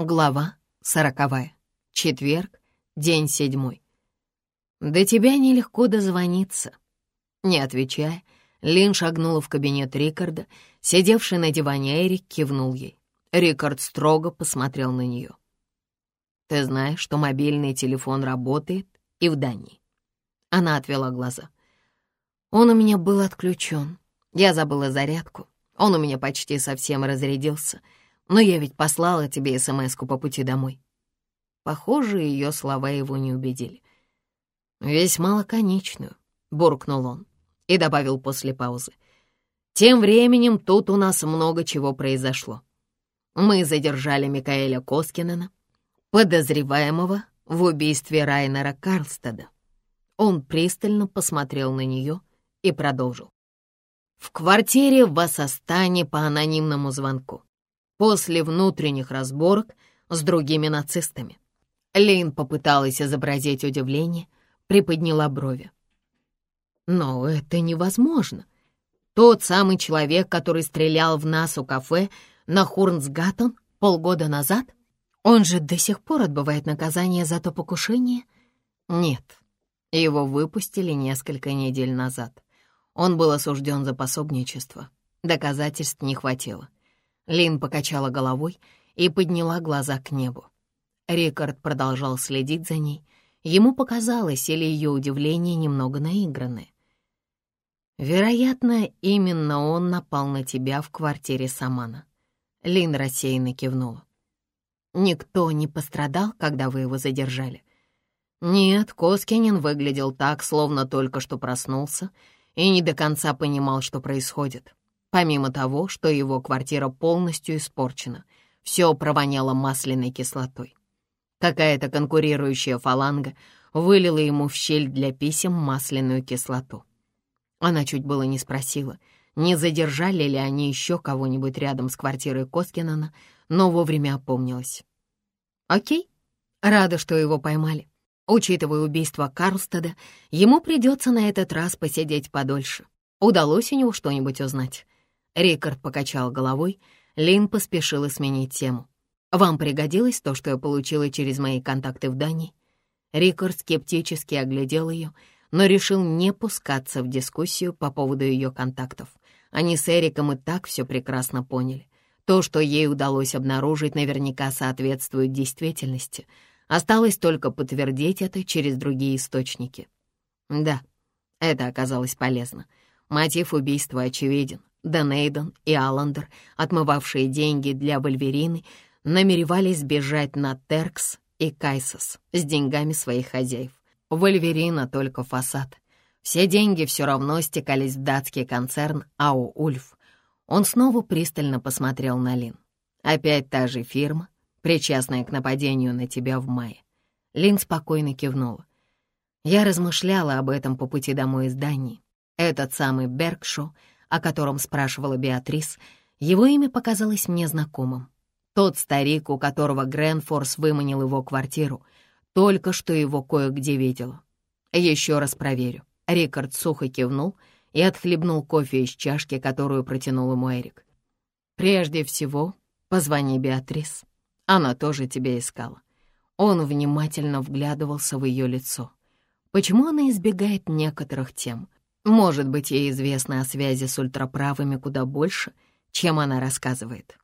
Глава сороковая. Четверг, день седьмой. До тебя нелегко дозвониться. Не отвечая, Лин шагнула в кабинет Рикарда. Сидевший на диване Эрик кивнул ей. Рикард строго посмотрел на нее. «Ты знаешь, что мобильный телефон работает и в Дании?» Она отвела глаза. «Он у меня был отключен. Я забыла зарядку. Он у меня почти совсем разрядился». Но я ведь послала тебе смс по пути домой». Похоже, ее слова его не убедили. «Весьма лаконичную», — буркнул он и добавил после паузы. «Тем временем тут у нас много чего произошло. Мы задержали Микаэля Коскинена, подозреваемого в убийстве Райнера Карлстеда». Он пристально посмотрел на нее и продолжил. «В квартире в Вассастане по анонимному звонку после внутренних разборок с другими нацистами. Лейн попыталась изобразить удивление, приподняла брови. «Но это невозможно. Тот самый человек, который стрелял в нас у кафе на Хурнсгаттен полгода назад, он же до сих пор отбывает наказание за то покушение?» «Нет, его выпустили несколько недель назад. Он был осужден за пособничество. Доказательств не хватило. Лин покачала головой и подняла глаза к небу. Рикард продолжал следить за ней. Ему показалось, или ее удивление немного наигранное. «Вероятно, именно он напал на тебя в квартире Самана». Лин рассеянно кивнула. «Никто не пострадал, когда вы его задержали?» «Нет, Коскинин выглядел так, словно только что проснулся и не до конца понимал, что происходит. Помимо того, что его квартира полностью испорчена, все провоняло масляной кислотой. Какая-то конкурирующая фаланга вылила ему в щель для писем масляную кислоту. Она чуть было не спросила, не задержали ли они еще кого-нибудь рядом с квартирой Коскинана, но вовремя опомнилась. «Окей, рада, что его поймали. Учитывая убийство Карлстеда, ему придется на этот раз посидеть подольше. Удалось у него что-нибудь узнать?» Рикард покачал головой, Лин поспешила сменить тему. «Вам пригодилось то, что я получила через мои контакты в Дании?» Рикард скептически оглядел ее, но решил не пускаться в дискуссию по поводу ее контактов. Они с Эриком и так все прекрасно поняли. То, что ей удалось обнаружить, наверняка соответствует действительности. Осталось только подтвердить это через другие источники. Да, это оказалось полезно. Мотив убийства очевиден. Денейден и Аллендер, отмывавшие деньги для Вольверины, намеревались бежать на Теркс и Кайсос с деньгами своих хозяев. Вольверина только фасад. Все деньги все равно стекались в датский концерн Ау Ульф. Он снова пристально посмотрел на Лин. «Опять та же фирма, причастная к нападению на тебя в мае». Лин спокойно кивнула. Я размышляла об этом по пути домой из Дании. Этот самый Бергшо — о котором спрашивала Беатрис, его имя показалось мне знакомым. Тот старик, у которого Гренфорс выманил его квартиру, только что его кое-где видела. Еще раз проверю. Рикард сухо кивнул и отхлебнул кофе из чашки, которую протянул ему Эрик. «Прежде всего, позвони Беатрис. Она тоже тебя искала». Он внимательно вглядывался в ее лицо. Почему она избегает некоторых тем? Может быть, ей известно о связи с ультраправыми куда больше, чем она рассказывает.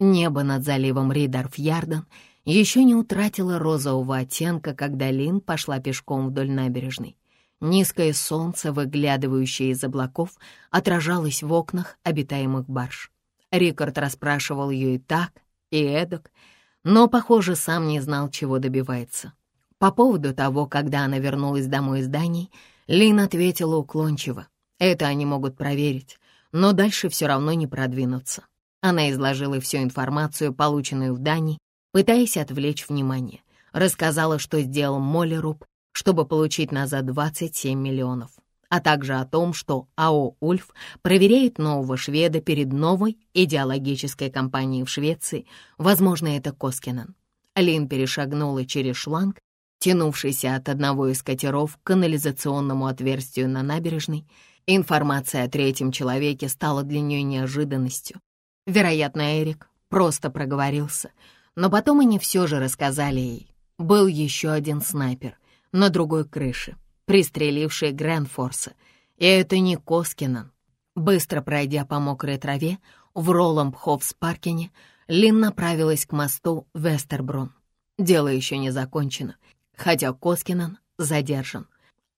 Небо над заливом Ридарф-Ярден еще не утратило розового оттенка, когда Лин пошла пешком вдоль набережной. Низкое солнце, выглядывающее из облаков, отражалось в окнах обитаемых барж. Рикард расспрашивал ее и так, и эдак, но, похоже, сам не знал, чего добивается. По поводу того, когда она вернулась домой из Дании, Лин ответила уклончиво. Это они могут проверить, но дальше все равно не продвинуться. Она изложила всю информацию, полученную в Дании, пытаясь отвлечь внимание. Рассказала, что сделал Моллеруб, чтобы получить назад 27 миллионов, а также о том, что АО «Ульф» проверяет нового шведа перед новой идеологической кампанией в Швеции, возможно, это Коскинен. Лин перешагнула через шланг тянувшийся от одного из катеров к канализационному отверстию на набережной, информация о третьем человеке стала для нее неожиданностью. Вероятно, Эрик просто проговорился, но потом они все же рассказали ей. Был еще один снайпер на другой крыше, пристреливший Грэнфорса, и это не Коскинан. Быстро пройдя по мокрой траве в Ролломбховс-Паркине, Лин направилась к мосту Вестербрун. Дело еще не закончено, хотя Коскинан задержан.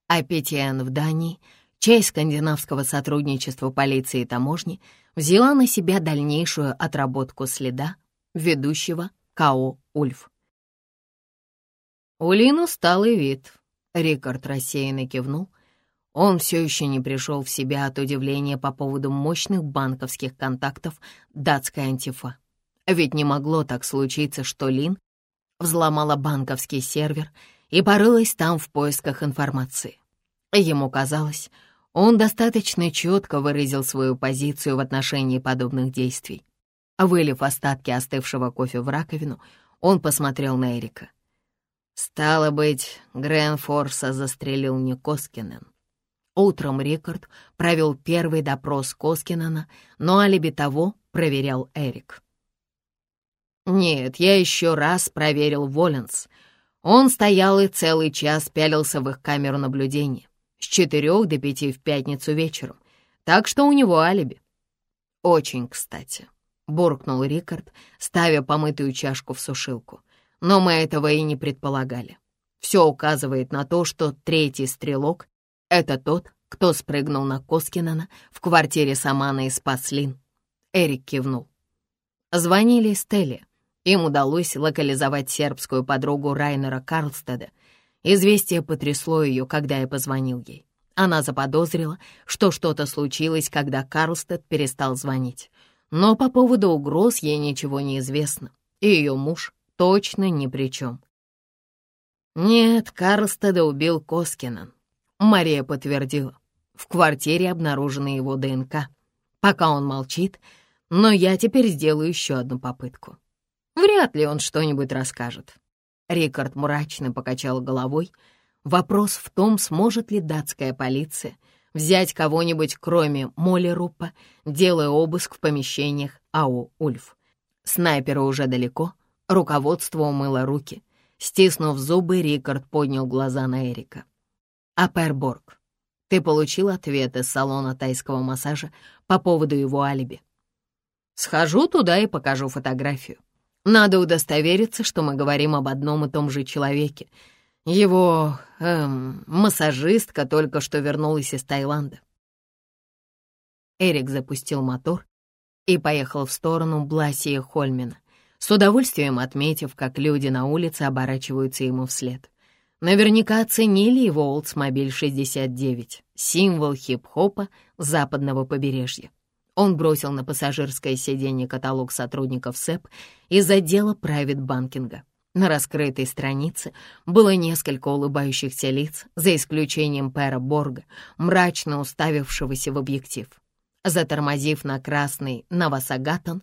А ПТН в Дании, часть скандинавского сотрудничества полиции и таможни, взяла на себя дальнейшую отработку следа ведущего К.О. Ульф. У Лин усталый вид. Рикард рассеянно кивнул. Он все еще не пришел в себя от удивления по поводу мощных банковских контактов датской антифа. Ведь не могло так случиться, что Лин взломала банковский сервер и порылась там в поисках информации. Ему казалось, он достаточно четко выразил свою позицию в отношении подобных действий. Вылив остатки остывшего кофе в раковину, он посмотрел на Эрика. «Стало быть, Грэнфорса застрелил не Коскинен». Утром Рикард провел первый допрос Коскинена, но алиби того проверял Эрик. Нет, я еще раз проверил Воленс. Он стоял и целый час пялился в их камеру наблюдения с четырех до пяти в пятницу вечером, так что у него алиби. Очень кстати, буркнул Рикард, ставя помытую чашку в сушилку. Но мы этого и не предполагали. Все указывает на то, что третий стрелок — это тот, кто спрыгнул на Коскинана в квартире Самана и спас Лин. Эрик кивнул. Звонили Стелле. Им удалось локализовать сербскую подругу Райнера Карлстеда. Известие потрясло ее, когда я позвонил ей. Она заподозрила, что что-то случилось, когда Карлстед перестал звонить. Но по поводу угроз ей ничего не известно, и ее муж точно ни при чем. Нет, Карлстеда убил Коскинан. Мария подтвердила. В квартире обнаружена его ДНК. Пока он молчит, но я теперь сделаю еще одну попытку. Вряд ли он что-нибудь расскажет. Рикард мрачно покачал головой. Вопрос в том, сможет ли датская полиция взять кого-нибудь, кроме Молли Руппа, делая обыск в помещениях АО «Ульф». Снайпера уже далеко, руководство умыло руки. Стиснув зубы, Рикард поднял глаза на Эрика. «Аперборг, ты получил ответ из салона тайского массажа по поводу его алиби?» «Схожу туда и покажу фотографию. Надо удостовериться, что мы говорим об одном и том же человеке. Его эм, массажистка только что вернулась из Таиланда. Эрик запустил мотор и поехал в сторону Бласия Хольмина, с удовольствием отметив, как люди на улице оборачиваются ему вслед. Наверняка оценили его Oldsmobile 69, символ хип-хопа западного побережья. Он бросил на пассажирское сиденье каталог сотрудников СЭП из отдела правит-банкинга. На раскрытой странице было несколько улыбающихся лиц, за исключением Пэра Борга, мрачно уставившегося в объектив. Затормозив на красный Навасагатон,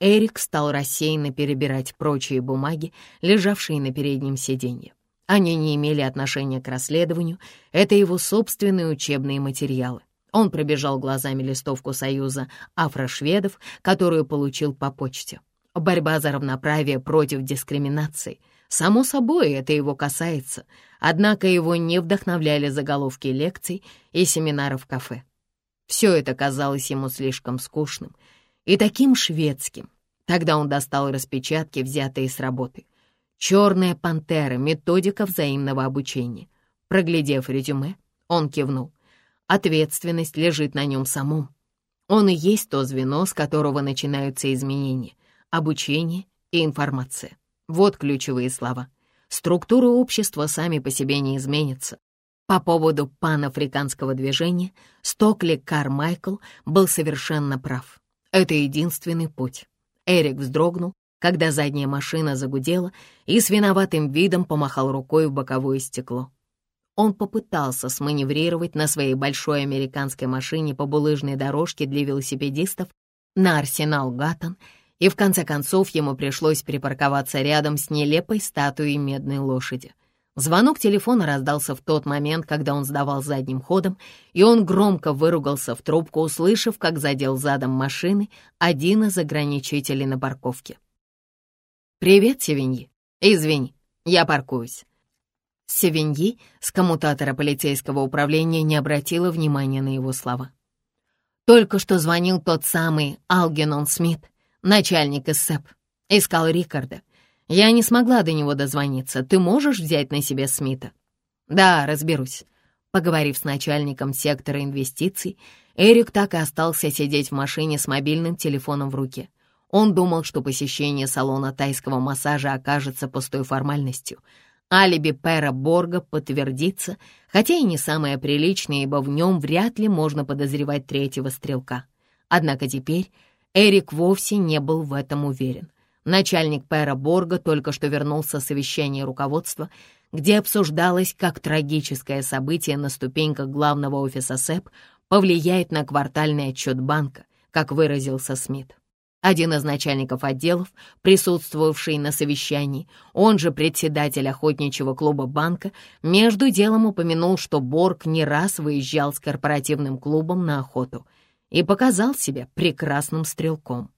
Эрик стал рассеянно перебирать прочие бумаги, лежавшие на переднем сиденье. Они не имели отношения к расследованию, это его собственные учебные материалы. Он пробежал глазами листовку Союза афрошведов, которую получил по почте. Борьба за равноправие против дискриминации. Само собой, это его касается, однако его не вдохновляли заголовки лекций и семинаров в кафе. Все это казалось ему слишком скучным и таким шведским. Тогда он достал распечатки, взятые с работы. «Черная пантера. Методика взаимного обучения». Проглядев резюме, он кивнул. Ответственность лежит на нем самом. Он и есть то звено, с которого начинаются изменения, обучение и информация. Вот ключевые слова. Структура общества сами по себе не изменится. По поводу панафриканского движения Стокли Кармайкл был совершенно прав. Это единственный путь. Эрик вздрогнул, когда задняя машина загудела и с виноватым видом помахал рукой в боковое стекло. Он попытался сманеврировать на своей большой американской машине по булыжной дорожке для велосипедистов на Арсенал Гаттон, и в конце концов ему пришлось припарковаться рядом с нелепой статуей медной лошади. Звонок телефона раздался в тот момент, когда он сдавал задним ходом, и он громко выругался в трубку, услышав, как задел задом машины один из ограничителей на парковке. «Привет, Севиньи. Извини, я паркуюсь». Севиньи с коммутатора полицейского управления не обратила внимания на его слова. Только что звонил тот самый Алгенон Смит, начальник СЭП. Искал Рикарда. Я не смогла до него дозвониться. Ты можешь взять на себя Смита? Да, разберусь. Поговорив с начальником сектора инвестиций, Эрик так и остался сидеть в машине с мобильным телефоном в руке. Он думал, что посещение салона тайского массажа окажется пустой формальностью. Алиби Пэра Борга подтвердится, хотя и не самое приличное, ибо в нем вряд ли можно подозревать третьего стрелка. Однако теперь Эрик вовсе не был в этом уверен. Начальник Пэра Борга только что вернулся с совещания руководства, где обсуждалось, как трагическое событие на ступеньках главного офиса СЭП повлияет на квартальный отчет банка, как выразился Смит. Один из начальников отделов, присутствовавший на совещании, он же председатель охотничьего клуба банка, между делом упомянул, что Борг не раз выезжал с корпоративным клубом на охоту и показал себя прекрасным стрелком.